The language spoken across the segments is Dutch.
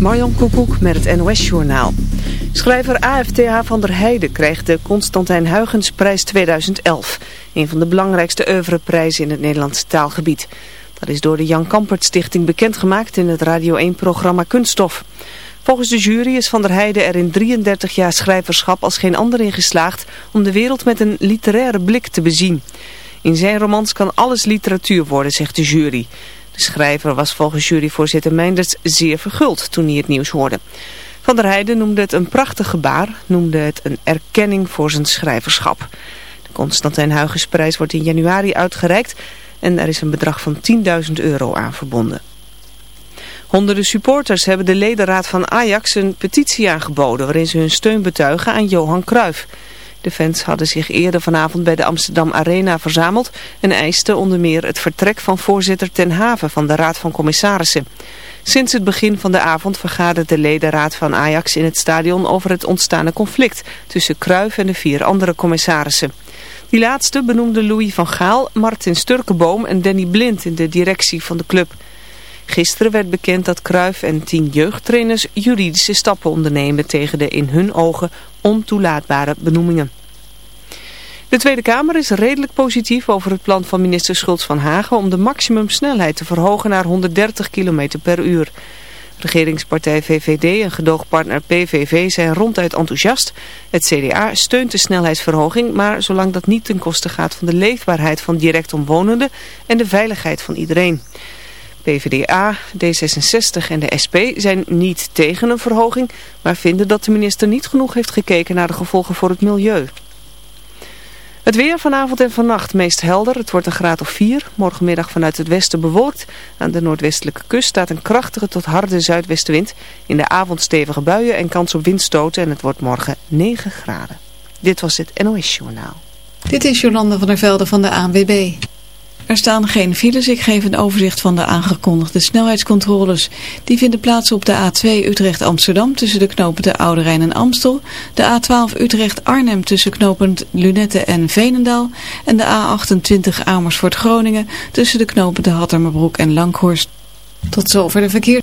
Marjan Koekoek met het NOS-journaal. Schrijver AFTH van der Heijden krijgt de Constantijn Huygensprijs 2011. Een van de belangrijkste oeuvreprijzen in het Nederlandse taalgebied. Dat is door de Jan Kampert Stichting bekendgemaakt in het Radio 1-programma Kunststof. Volgens de jury is Van der Heijden er in 33 jaar schrijverschap als geen ander in geslaagd om de wereld met een literaire blik te bezien. In zijn romans kan alles literatuur worden, zegt de jury. Schrijver was volgens juryvoorzitter Meinders zeer verguld toen hij het nieuws hoorde. Van der Heijden noemde het een prachtig gebaar, noemde het een erkenning voor zijn schrijverschap. De Constantijn Huygensprijs wordt in januari uitgereikt en er is een bedrag van 10.000 euro aan verbonden. Honderden supporters hebben de ledenraad van Ajax een petitie aangeboden waarin ze hun steun betuigen aan Johan Cruijff. De fans hadden zich eerder vanavond bij de Amsterdam Arena verzameld en eisten onder meer het vertrek van voorzitter Ten Haven van de Raad van Commissarissen. Sinds het begin van de avond vergadert de ledenraad van Ajax in het stadion over het ontstane conflict tussen Cruijff en de vier andere commissarissen. Die laatste benoemde Louis van Gaal, Martin Sturkenboom en Danny Blind in de directie van de club. Gisteren werd bekend dat Cruijff en tien jeugdtrainers juridische stappen ondernemen tegen de in hun ogen ontoelaatbare benoemingen. De Tweede Kamer is redelijk positief over het plan van minister Schultz van Hagen om de maximumsnelheid te verhogen naar 130 km per uur. Regeringspartij VVD en gedoogpartner PVV zijn ronduit enthousiast. Het CDA steunt de snelheidsverhoging, maar zolang dat niet ten koste gaat van de leefbaarheid van direct omwonenden en de veiligheid van iedereen. PvdA, D66 en de SP zijn niet tegen een verhoging, maar vinden dat de minister niet genoeg heeft gekeken naar de gevolgen voor het milieu. Het weer vanavond en vannacht meest helder. Het wordt een graad of 4. Morgenmiddag vanuit het westen bewolkt. Aan de noordwestelijke kust staat een krachtige tot harde zuidwestenwind. In de avond stevige buien en kans op windstoten. En het wordt morgen 9 graden. Dit was het NOS Journaal. Dit is Jolanda van der Velde van de ANWB. Er staan geen files. Ik geef een overzicht van de aangekondigde snelheidscontroles. Die vinden plaats op de A2 Utrecht-Amsterdam tussen de knopen de Oude en Amstel. De A12 Utrecht-Arnhem tussen knopend Lunette en Veenendaal. En de A28 Amersfoort-Groningen tussen de knopen de Hattermerbroek en Langhorst. Tot zover de verkeer.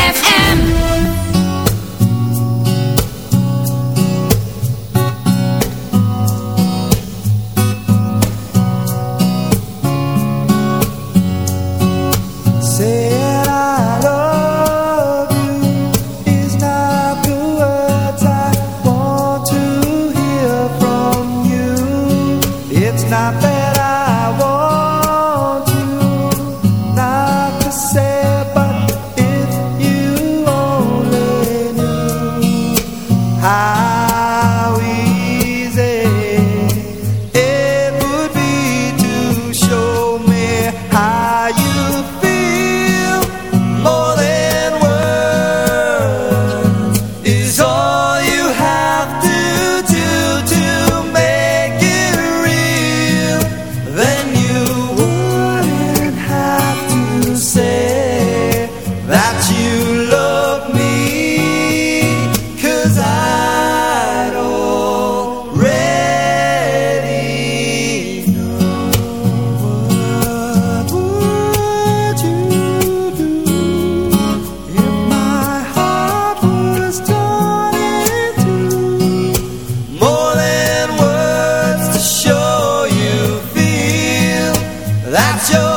canción.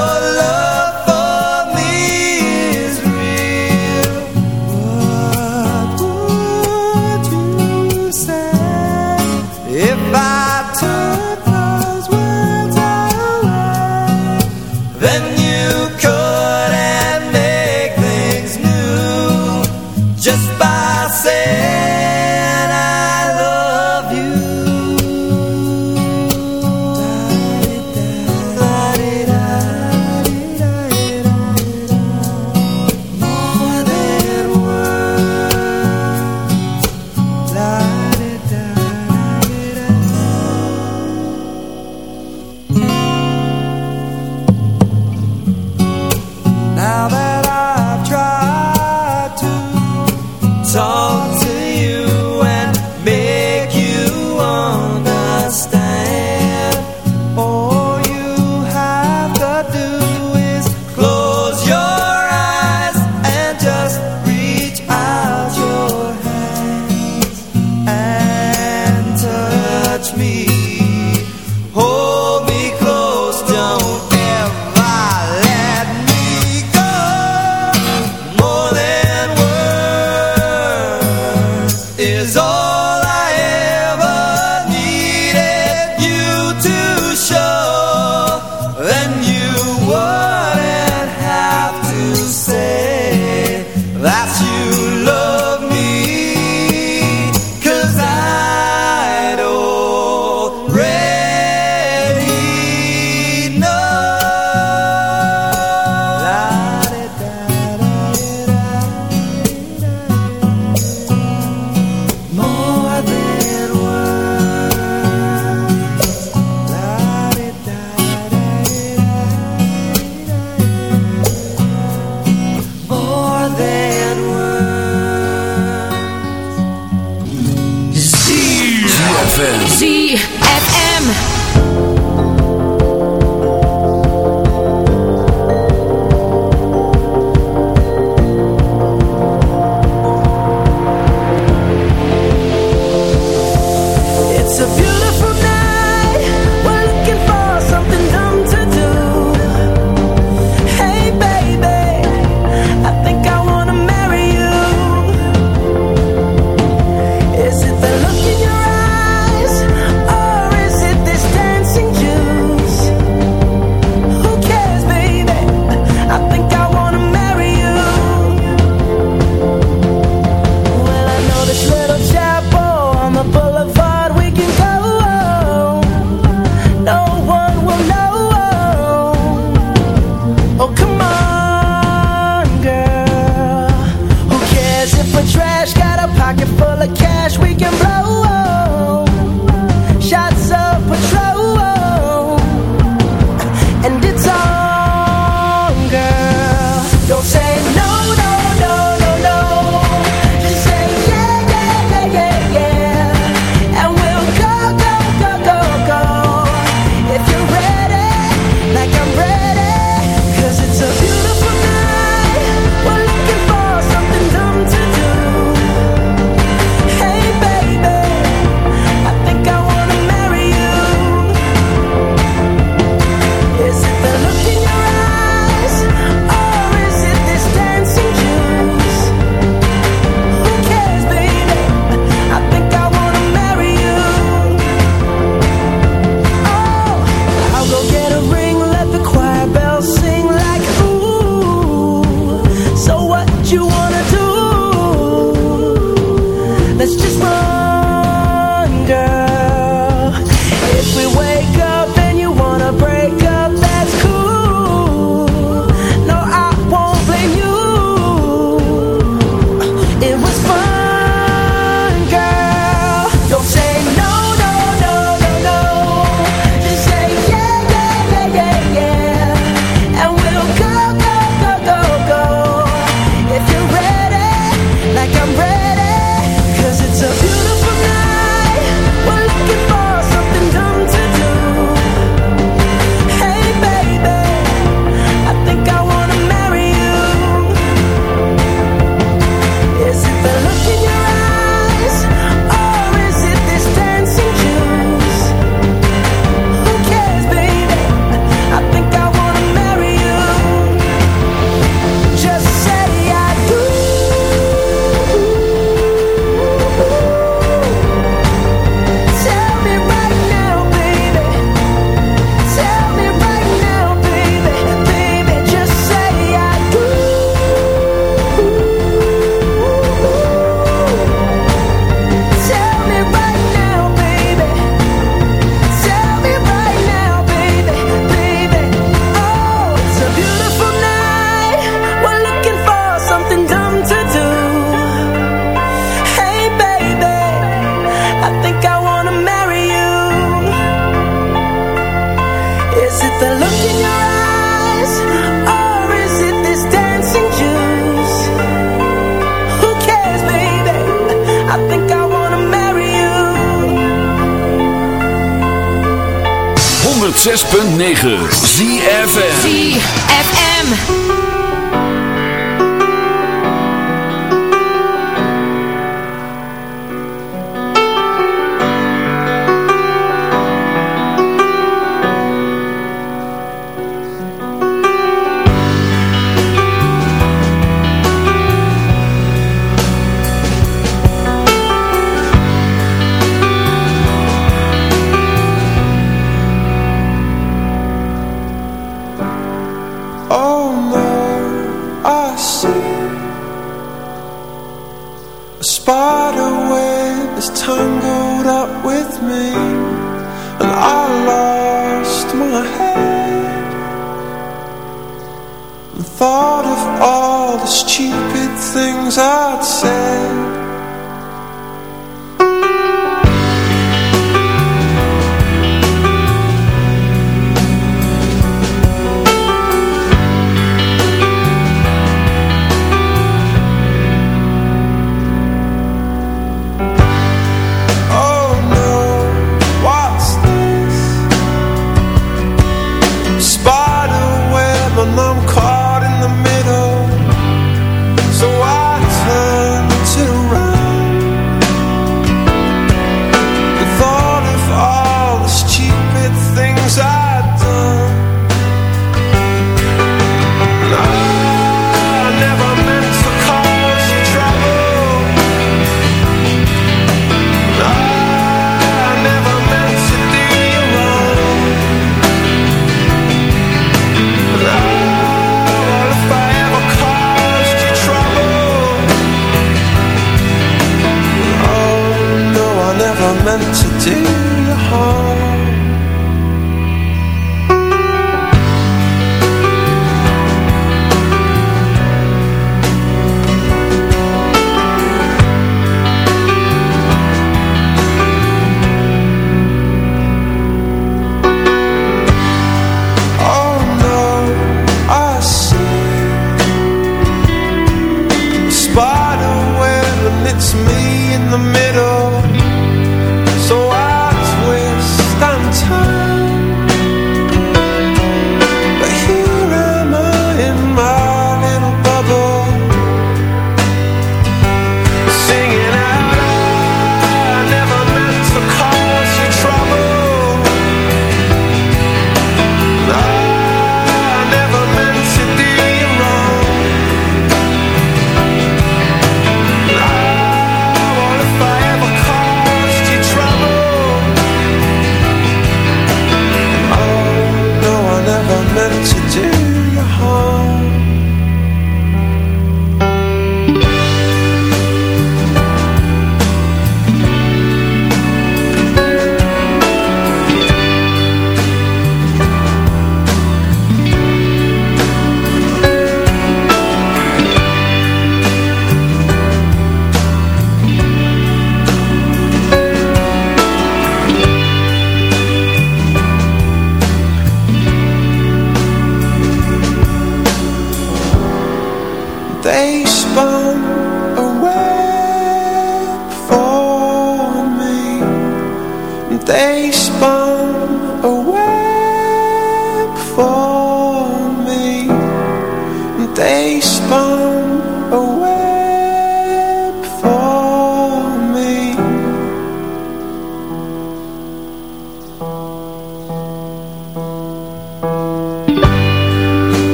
106.9 ZFM ZFM.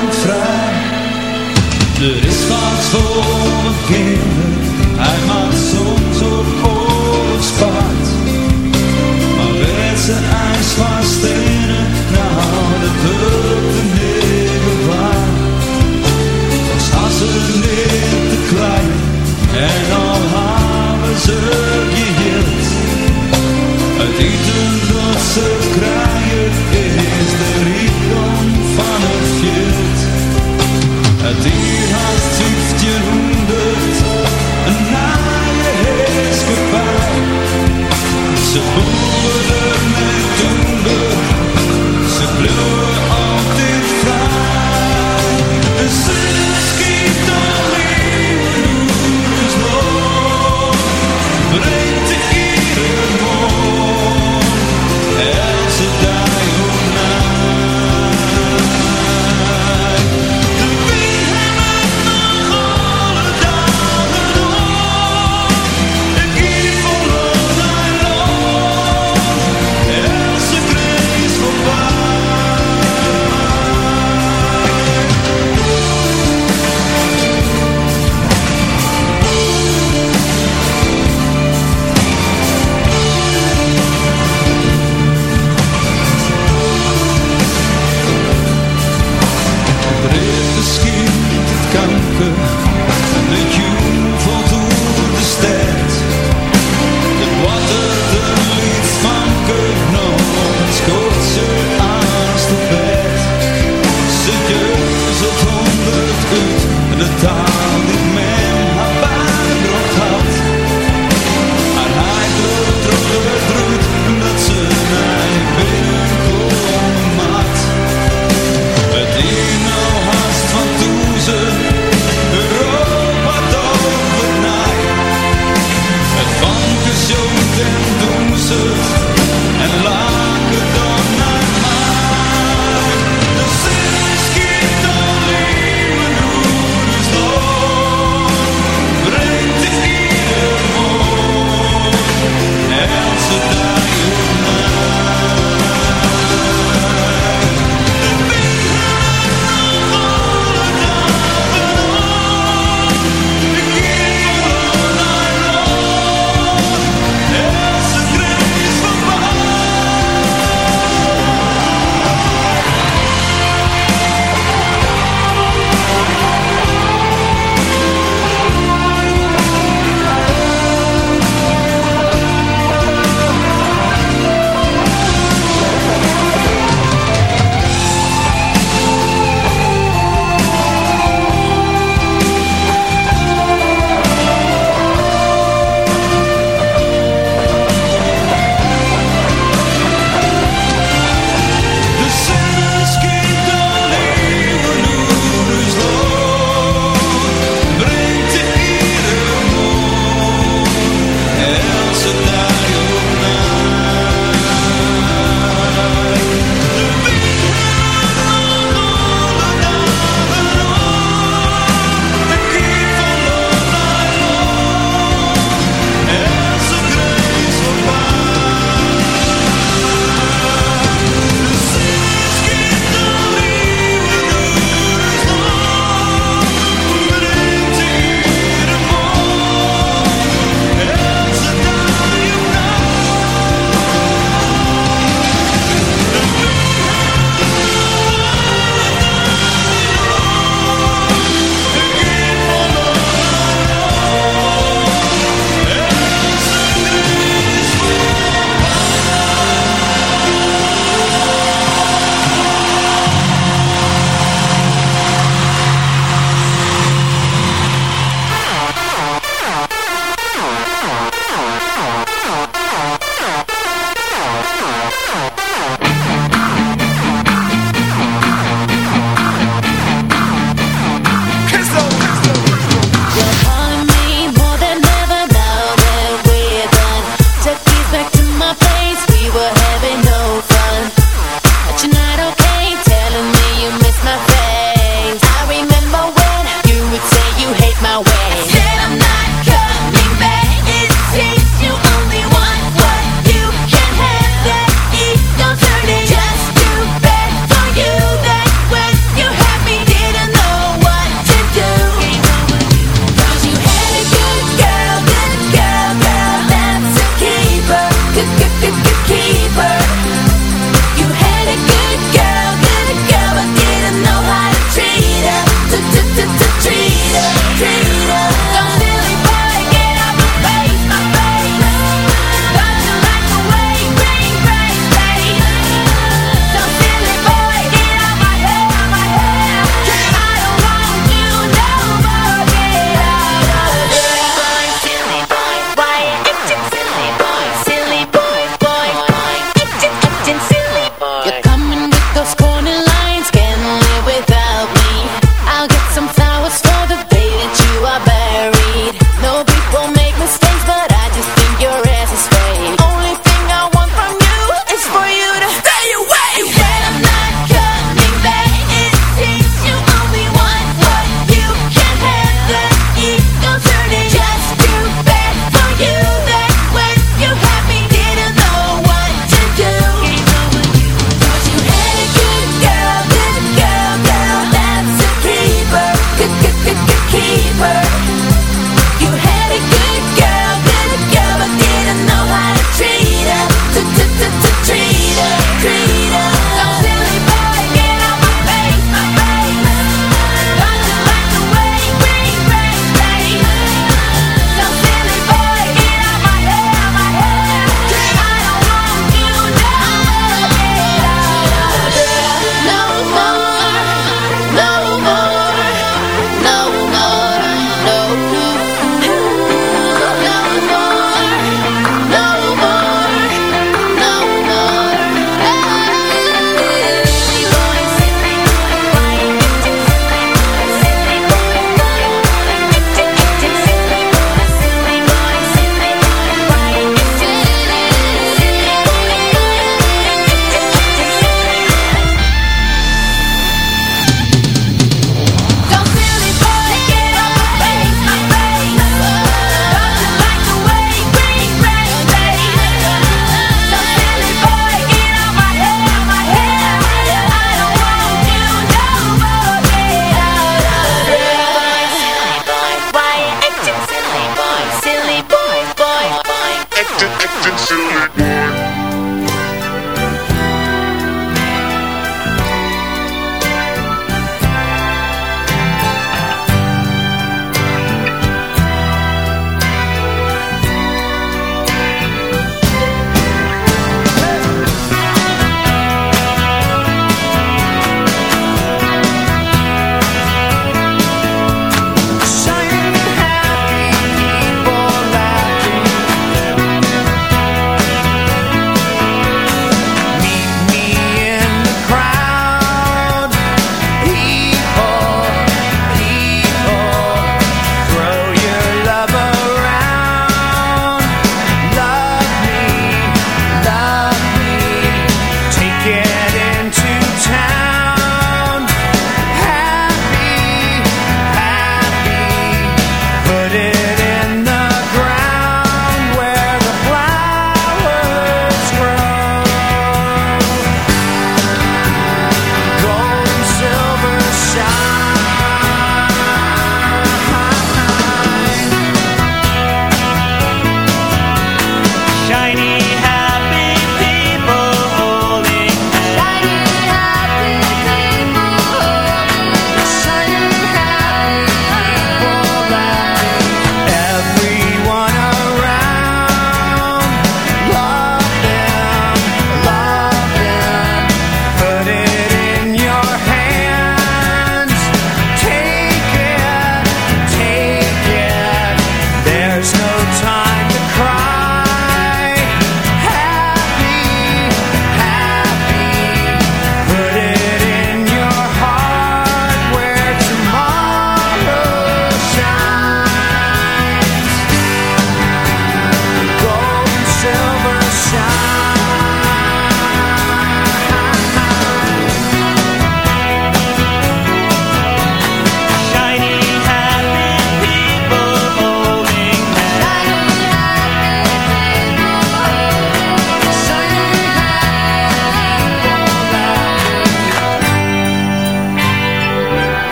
De vrij. Er is wat voor mijn kinderen, hij maakt soms op oorlogspaard. Maar werd zijn ijs van stenen, nou dat hulp een hele waar. Als hassen in de klein, en al hebben ze geheeld. Het eten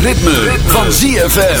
ritme, van ZFM.